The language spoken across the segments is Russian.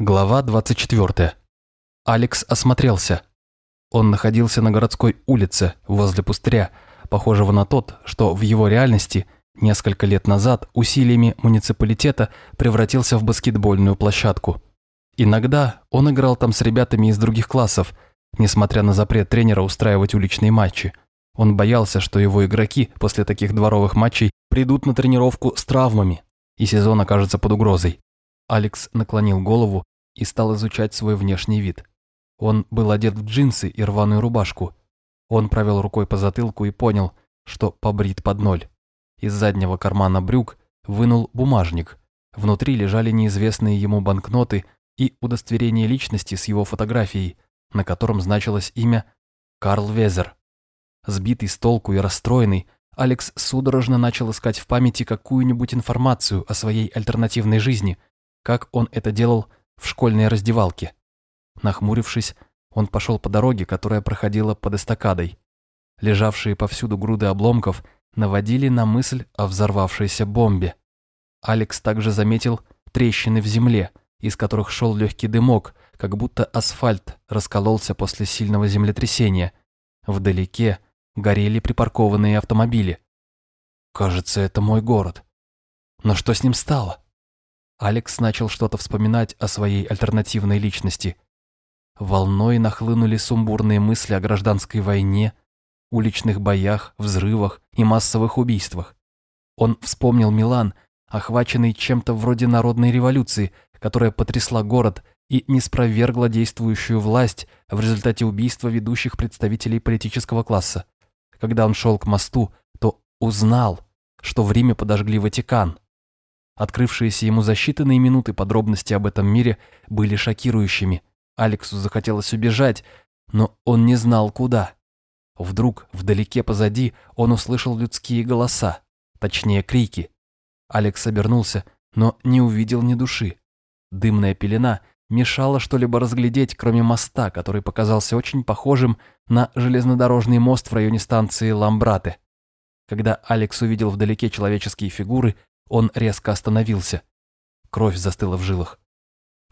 Глава 24. Алекс осмотрелся. Он находился на городской улице, возле пустыря, похожего на тот, что в его реальности несколько лет назад усилиями муниципалитета превратился в баскетбольную площадку. Иногда он играл там с ребятами из других классов, несмотря на запрет тренера устраивать уличные матчи. Он боялся, что его игроки после таких дворовых матчей придут на тренировку с травмами, и сезон окажется под угрозой. Алекс наклонил голову и стал изучать свой внешний вид. Он был одет в джинсы и рваную рубашку. Он провел рукой по затылку и понял, что побрит под ноль. Из заднего кармана брюк вынул бумажник. Внутри лежали неизвестные ему банкноты и удостоверение личности с его фотографией, на котором значилось имя Карл Везер. Сбитый с толку и расстроенный, Алекс судорожно начал искать в памяти какую-нибудь информацию о своей альтернативной жизни – как он это делал в школьной раздевалке. Нахмурившись, он пошел по дороге, которая проходила под эстакадой. Лежавшие повсюду груды обломков наводили на мысль о взорвавшейся бомбе. Алекс также заметил трещины в земле, из которых шел легкий дымок, как будто асфальт раскололся после сильного землетрясения. Вдалеке горели припаркованные автомобили. Кажется, это мой город. Но что с ним стало? Алекс начал что-то вспоминать о своей альтернативной личности. Волной нахлынули сумбурные мысли о гражданской войне, уличных боях, взрывах и массовых убийствах. Он вспомнил Милан, охваченный чем-то вроде народной революции, которая потрясла город и не спровергла действующую власть в результате убийства ведущих представителей политического класса. Когда он шел к мосту, то узнал, что в Риме подожгли Ватикан – Открывшиеся ему за считанные минуты подробности об этом мире были шокирующими. Алексу захотелось убежать, но он не знал куда. Вдруг, вдалеке позади, он услышал людские голоса, точнее крики. Алекс обернулся, но не увидел ни души. Дымная пелена мешала что-либо разглядеть, кроме моста, который показался очень похожим на железнодорожный мост в районе станции Ламбрате. Когда Алекс увидел вдалеке человеческие фигуры, он резко остановился. Кровь застыла в жилах.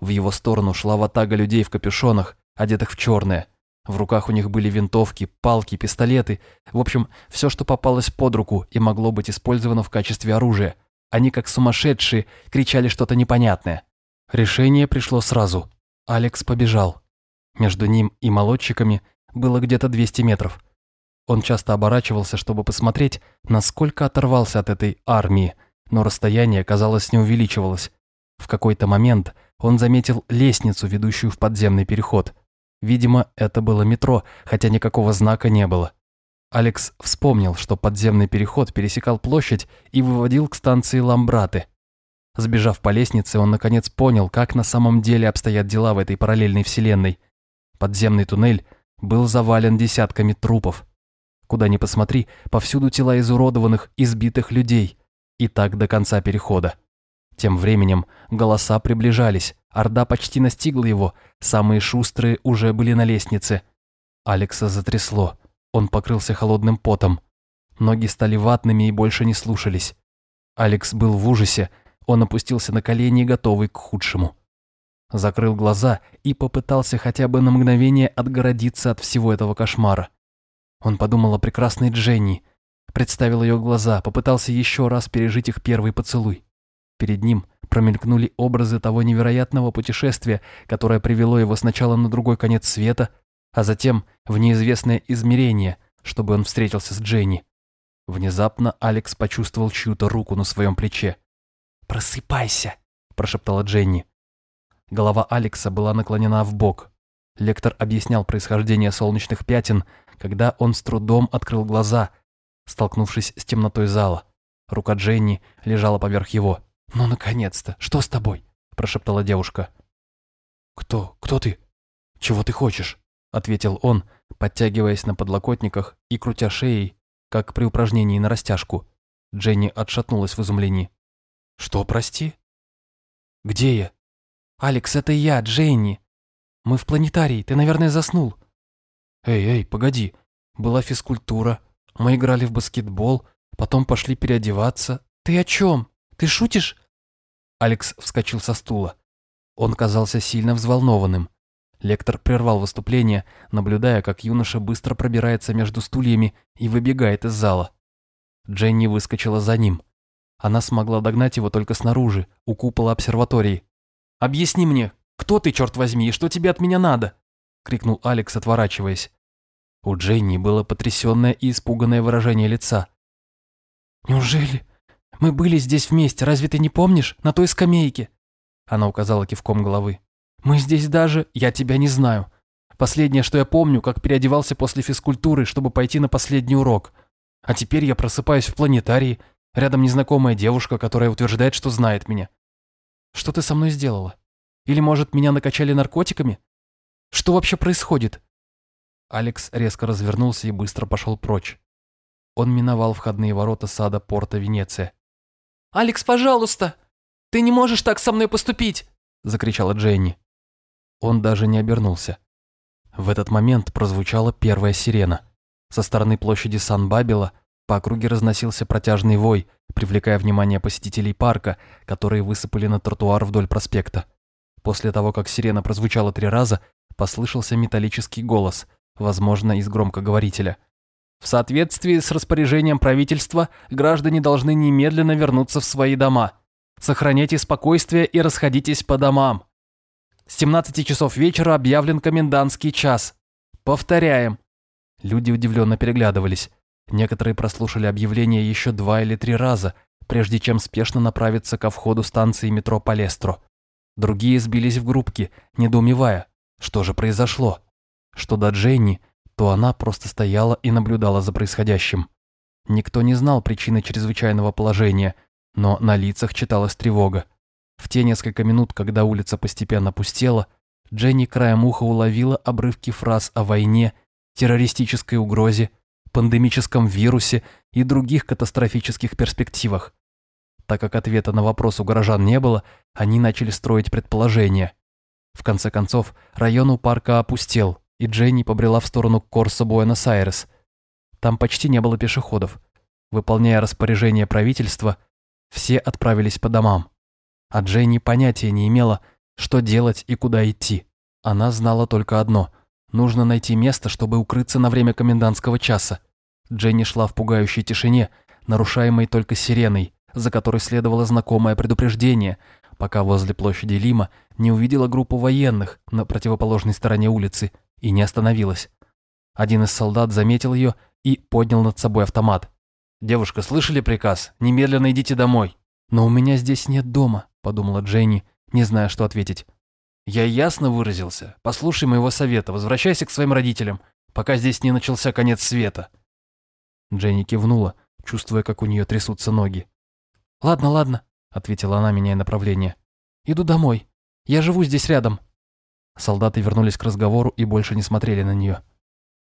В его сторону шла ватага людей в капюшонах, одетых в черное. В руках у них были винтовки, палки, пистолеты. В общем, все, что попалось под руку и могло быть использовано в качестве оружия. Они, как сумасшедшие, кричали что-то непонятное. Решение пришло сразу. Алекс побежал. Между ним и молодчиками было где-то 200 метров. Он часто оборачивался, чтобы посмотреть, насколько оторвался от этой армии, но расстояние, казалось, не увеличивалось. В какой-то момент он заметил лестницу, ведущую в подземный переход. Видимо, это было метро, хотя никакого знака не было. Алекс вспомнил, что подземный переход пересекал площадь и выводил к станции Ламбраты. Сбежав по лестнице, он наконец понял, как на самом деле обстоят дела в этой параллельной вселенной. Подземный туннель был завален десятками трупов. Куда ни посмотри, повсюду тела изуродованных, избитых людей. И так до конца перехода. Тем временем голоса приближались, Орда почти настигла его, самые шустрые уже были на лестнице. Алекса затрясло, он покрылся холодным потом. Ноги стали ватными и больше не слушались. Алекс был в ужасе, он опустился на колени, готовый к худшему. Закрыл глаза и попытался хотя бы на мгновение отгородиться от всего этого кошмара. Он подумал о прекрасной Дженни, Представил ее глаза, попытался еще раз пережить их первый поцелуй. Перед ним промелькнули образы того невероятного путешествия, которое привело его сначала на другой конец света, а затем в неизвестное измерение, чтобы он встретился с Дженни. Внезапно Алекс почувствовал чью-то руку на своем плече. «Просыпайся!» – прошептала Дженни. Голова Алекса была наклонена в бок. Лектор объяснял происхождение солнечных пятен, когда он с трудом открыл глаза – столкнувшись с темнотой зала. Рука Дженни лежала поверх его. «Ну, наконец-то! Что с тобой?» – прошептала девушка. «Кто? Кто ты? Чего ты хочешь?» – ответил он, подтягиваясь на подлокотниках и крутя шеей, как при упражнении на растяжку. Дженни отшатнулась в изумлении. «Что, прости?» «Где я?» «Алекс, это я, Дженни. Мы в планетарии, ты, наверное, заснул». «Эй, эй, погоди. Была физкультура, мы играли в баскетбол, потом пошли переодеваться. Ты о чем? Ты шутишь? Алекс вскочил со стула. Он казался сильно взволнованным. Лектор прервал выступление, наблюдая, как юноша быстро пробирается между стульями и выбегает из зала. Дженни выскочила за ним. Она смогла догнать его только снаружи, у купола обсерватории. «Объясни мне, кто ты, черт возьми, и что тебе от меня надо?» — крикнул Алекс, отворачиваясь. У Дженни было потрясенное и испуганное выражение лица. «Неужели? Мы были здесь вместе, разве ты не помнишь? На той скамейке?» Она указала кивком головы. «Мы здесь даже... Я тебя не знаю. Последнее, что я помню, как переодевался после физкультуры, чтобы пойти на последний урок. А теперь я просыпаюсь в планетарии, рядом незнакомая девушка, которая утверждает, что знает меня. Что ты со мной сделала? Или, может, меня накачали наркотиками? Что вообще происходит?» Алекс резко развернулся и быстро пошел прочь. Он миновал входные ворота сада порта Венеция. «Алекс, пожалуйста! Ты не можешь так со мной поступить!» – закричала Дженни. Он даже не обернулся. В этот момент прозвучала первая сирена. Со стороны площади Сан-Бабела по округе разносился протяжный вой, привлекая внимание посетителей парка, которые высыпали на тротуар вдоль проспекта. После того, как сирена прозвучала три раза, послышался металлический голос, возможно, из громкоговорителя. В соответствии с распоряжением правительства, граждане должны немедленно вернуться в свои дома. Сохраняйте спокойствие и расходитесь по домам. С 17 часов вечера объявлен комендантский час. Повторяем. Люди удивленно переглядывались. Некоторые прослушали объявление еще два или три раза, прежде чем спешно направиться ко входу станции метро Палестро. Другие сбились в группки, недоумевая, что же произошло. Что до Дженни, то она просто стояла и наблюдала за происходящим. Никто не знал причины чрезвычайного положения, но на лицах читалась тревога. В те несколько минут, когда улица постепенно пустела, Дженни краем уха уловила обрывки фраз о войне, террористической угрозе, пандемическом вирусе и других катастрофических перспективах. Так как ответа на вопрос у горожан не было, они начали строить предположения. В конце концов, район у парка опустел, и Дженни побрела в сторону Корсо Буэнос-Айрес. Там почти не было пешеходов. Выполняя распоряжение правительства, все отправились по домам. А Дженни понятия не имела, что делать и куда идти. Она знала только одно – нужно найти место, чтобы укрыться на время комендантского часа. Дженни шла в пугающей тишине, нарушаемой только сиреной, за которой следовало знакомое предупреждение, пока возле площади Лима не увидела группу военных на противоположной стороне улицы и не остановилась. Один из солдат заметил ее и поднял над собой автомат. «Девушка, слышали приказ? Немедленно идите домой». «Но у меня здесь нет дома», – подумала Дженни, не зная, что ответить. «Я ясно выразился. Послушай моего совета, возвращайся к своим родителям, пока здесь не начался конец света». Дженни кивнула, чувствуя, как у нее трясутся ноги. «Ладно, ладно», — ответила она, меняя направление. «Иду домой. Я живу здесь рядом». Солдаты вернулись к разговору и больше не смотрели на нее.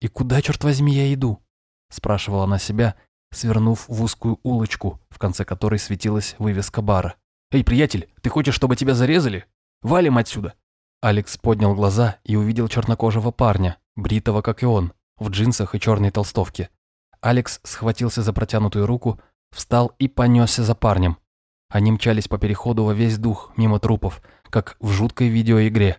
«И куда, черт возьми, я иду?» — спрашивала она себя, свернув в узкую улочку, в конце которой светилась вывеска бара. «Эй, приятель, ты хочешь, чтобы тебя зарезали? Валим отсюда!» Алекс поднял глаза и увидел чернокожего парня, бритого, как и он, в джинсах и черной толстовке. Алекс схватился за протянутую руку, встал и понесся за парнем. Они мчались по переходу во весь дух, мимо трупов, как в жуткой видеоигре.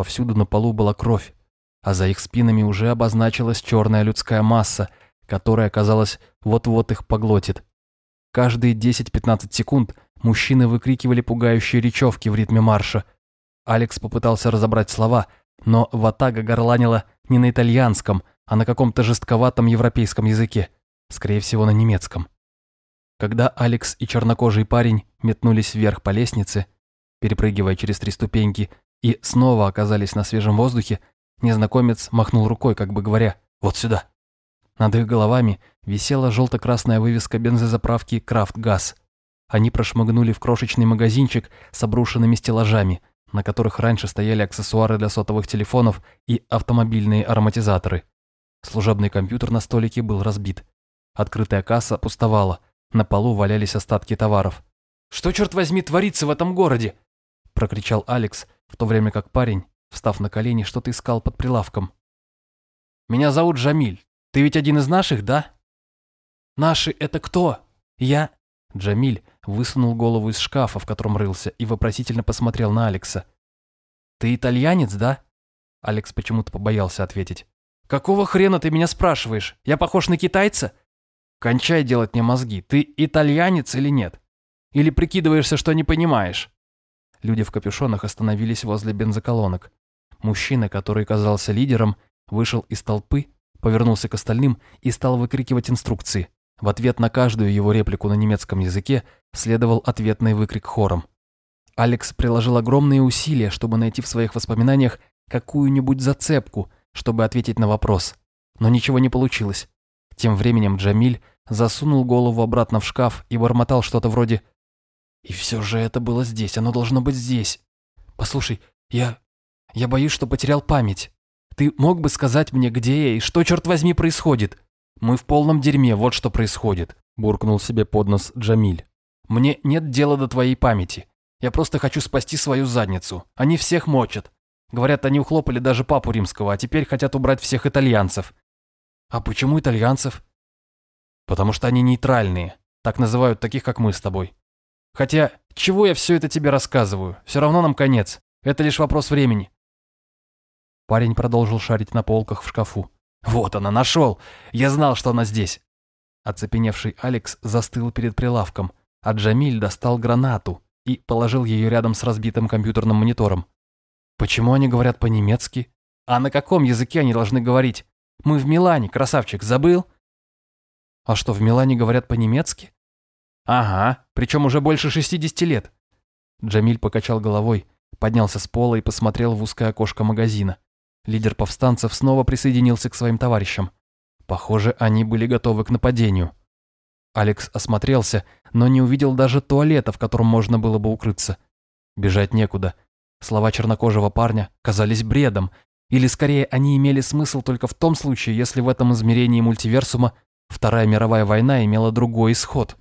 Повсюду на полу была кровь, а за их спинами уже обозначилась черная людская масса, которая, казалось, вот-вот их поглотит. Каждые 10-15 секунд мужчины выкрикивали пугающие речевки в ритме марша. Алекс попытался разобрать слова, но ватага горланила не на итальянском, а на каком-то жестковатом европейском языке, скорее всего, на немецком. Когда Алекс и чернокожий парень метнулись вверх по лестнице, перепрыгивая через три ступеньки, и снова оказались на свежем воздухе, незнакомец махнул рукой, как бы говоря «Вот сюда». Над их головами висела желто-красная вывеска бензозаправки «Крафт Газ». Они прошмыгнули в крошечный магазинчик с обрушенными стеллажами, на которых раньше стояли аксессуары для сотовых телефонов и автомобильные ароматизаторы. Служебный компьютер на столике был разбит. Открытая касса пустовала – на полу валялись остатки товаров. «Что, черт возьми, творится в этом городе?» – прокричал Алекс, в то время как парень, встав на колени, что-то искал под прилавком. «Меня зовут Жамиль. Ты ведь один из наших, да?» «Наши – это кто? Я... Джамиль высунул голову из шкафа, в котором рылся, и вопросительно посмотрел на Алекса. «Ты итальянец, да?» Алекс почему-то побоялся ответить. «Какого хрена ты меня спрашиваешь? Я похож на китайца?» «Кончай делать мне мозги. Ты итальянец или нет? Или прикидываешься, что не понимаешь?» Люди в капюшонах остановились возле бензоколонок. Мужчина, который казался лидером, вышел из толпы, повернулся к остальным и стал выкрикивать инструкции. В ответ на каждую его реплику на немецком языке следовал ответный выкрик хором. Алекс приложил огромные усилия, чтобы найти в своих воспоминаниях какую-нибудь зацепку, чтобы ответить на вопрос. Но ничего не получилось. Тем временем Джамиль засунул голову обратно в шкаф и бормотал что-то вроде «И все же это было здесь, оно должно быть здесь. Послушай, я... я боюсь, что потерял память. Ты мог бы сказать мне, где я и что, черт возьми, происходит? Мы в полном дерьме, вот что происходит», – буркнул себе под нос Джамиль. «Мне нет дела до твоей памяти. Я просто хочу спасти свою задницу. Они всех мочат. Говорят, они ухлопали даже папу римского, а теперь хотят убрать всех итальянцев». «А почему итальянцев?» «Потому что они нейтральные. Так называют таких, как мы с тобой. Хотя, чего я все это тебе рассказываю? Все равно нам конец. Это лишь вопрос времени». Парень продолжил шарить на полках в шкафу. «Вот она, нашел! Я знал, что она здесь!» Оцепеневший Алекс застыл перед прилавком, а Джамиль достал гранату и положил ее рядом с разбитым компьютерным монитором. «Почему они говорят по-немецки? А на каком языке они должны говорить? Мы в Милане, красавчик, забыл?» «А что, в Милане говорят по-немецки?» «Ага, причем уже больше 60 лет». Джамиль покачал головой, поднялся с пола и посмотрел в узкое окошко магазина. Лидер повстанцев снова присоединился к своим товарищам. Похоже, они были готовы к нападению. Алекс осмотрелся, но не увидел даже туалета, в котором можно было бы укрыться. Бежать некуда. Слова чернокожего парня казались бредом, или скорее они имели смысл только в том случае, если в этом измерении мультиверсума Вторая мировая война имела другой исход.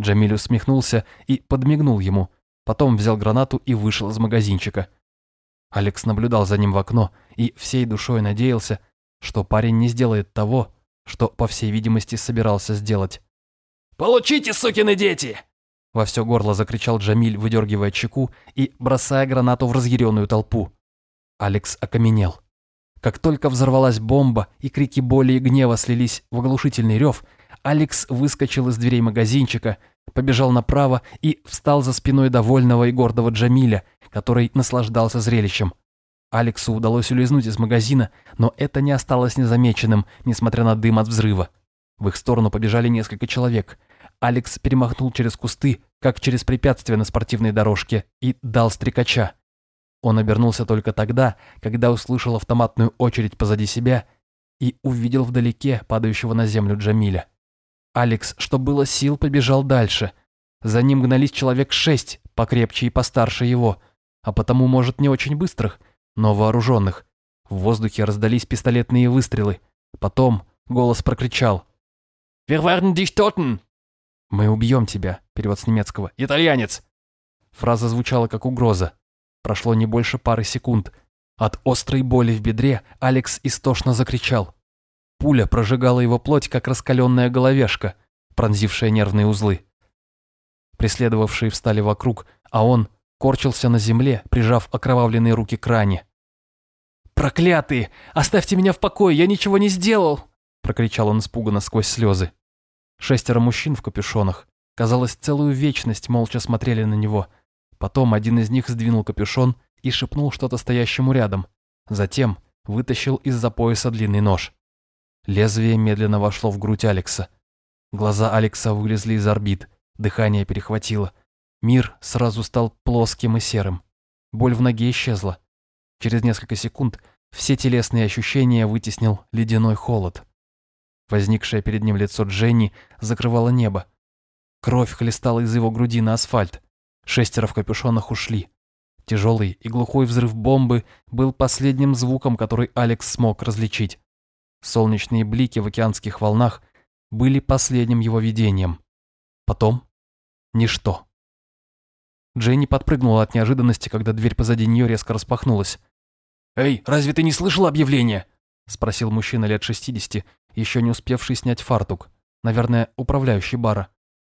Джамиль усмехнулся и подмигнул ему, потом взял гранату и вышел из магазинчика. Алекс наблюдал за ним в окно и всей душой надеялся, что парень не сделает того, что, по всей видимости, собирался сделать. «Получите, сукины дети!» Во все горло закричал Джамиль, выдергивая чеку и бросая гранату в разъяренную толпу. Алекс окаменел. Как только взорвалась бомба и крики боли и гнева слились в оглушительный рев, Алекс выскочил из дверей магазинчика, побежал направо и встал за спиной довольного и гордого Джамиля, который наслаждался зрелищем. Алексу удалось улизнуть из магазина, но это не осталось незамеченным, несмотря на дым от взрыва. В их сторону побежали несколько человек. Алекс перемахнул через кусты, как через препятствие на спортивной дорожке, и дал стрекача. Он обернулся только тогда, когда услышал автоматную очередь позади себя и увидел вдалеке падающего на землю Джамиля. Алекс, что было сил, побежал дальше. За ним гнались человек шесть, покрепче и постарше его – а потому, может, не очень быстрых, но вооруженных. В воздухе раздались пистолетные выстрелы. Потом голос прокричал. «Wir werden dich töten!» «Мы убьем тебя», перевод с немецкого. «Итальянец!» Фраза звучала как угроза. Прошло не больше пары секунд. От острой боли в бедре Алекс истошно закричал. Пуля прожигала его плоть, как раскаленная головешка, пронзившая нервные узлы. Преследовавшие встали вокруг, а он корчился на земле, прижав окровавленные руки к ране. «Проклятые! Оставьте меня в покое, я ничего не сделал!» прокричал он испуганно сквозь слезы. Шестеро мужчин в капюшонах, казалось, целую вечность молча смотрели на него. Потом один из них сдвинул капюшон и шепнул что-то стоящему рядом. Затем вытащил из-за пояса длинный нож. Лезвие медленно вошло в грудь Алекса. Глаза Алекса вылезли из орбит, дыхание перехватило. Мир сразу стал плоским и серым. Боль в ноге исчезла. Через несколько секунд все телесные ощущения вытеснил ледяной холод. Возникшее перед ним лицо Дженни закрывало небо. Кровь хлестала из его груди на асфальт. Шестеро в капюшонах ушли. Тяжелый и глухой взрыв бомбы был последним звуком, который Алекс смог различить. Солнечные блики в океанских волнах были последним его видением. Потом – ничто. Дженни подпрыгнула от неожиданности, когда дверь позади нее резко распахнулась. «Эй, разве ты не слышал объявление?» – спросил мужчина лет 60, еще не успевший снять фартук. Наверное, управляющий бара.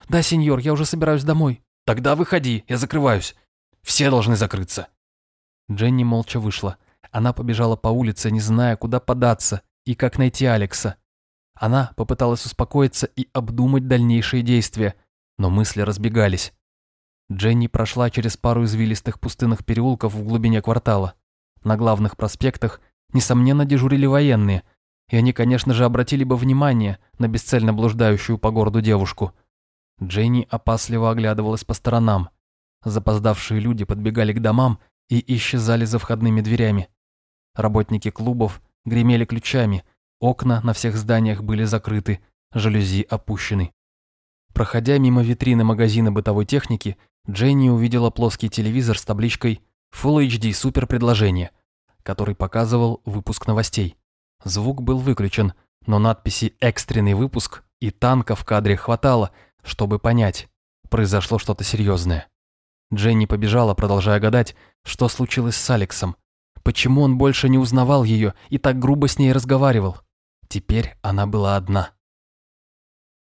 «Да, сеньор, я уже собираюсь домой». «Тогда выходи, я закрываюсь. Все должны закрыться». Дженни молча вышла. Она побежала по улице, не зная, куда податься и как найти Алекса. Она попыталась успокоиться и обдумать дальнейшие действия, но мысли разбегались. Дженни прошла через пару извилистых пустынных переулков в глубине квартала. На главных проспектах, несомненно, дежурили военные, и они, конечно же, обратили бы внимание на бесцельно блуждающую по городу девушку. Дженни опасливо оглядывалась по сторонам. Запоздавшие люди подбегали к домам и исчезали за входными дверями. Работники клубов гремели ключами, окна на всех зданиях были закрыты, жалюзи опущены. Проходя мимо витрины магазина бытовой техники, Дженни увидела плоский телевизор с табличкой Full HD Супер предложение, который показывал выпуск новостей. Звук был выключен, но надписи «Экстренный выпуск» и танка в кадре хватало, чтобы понять, произошло что-то серьезное. Дженни побежала, продолжая гадать, что случилось с Алексом, почему он больше не узнавал ее и так грубо с ней разговаривал. Теперь она была одна.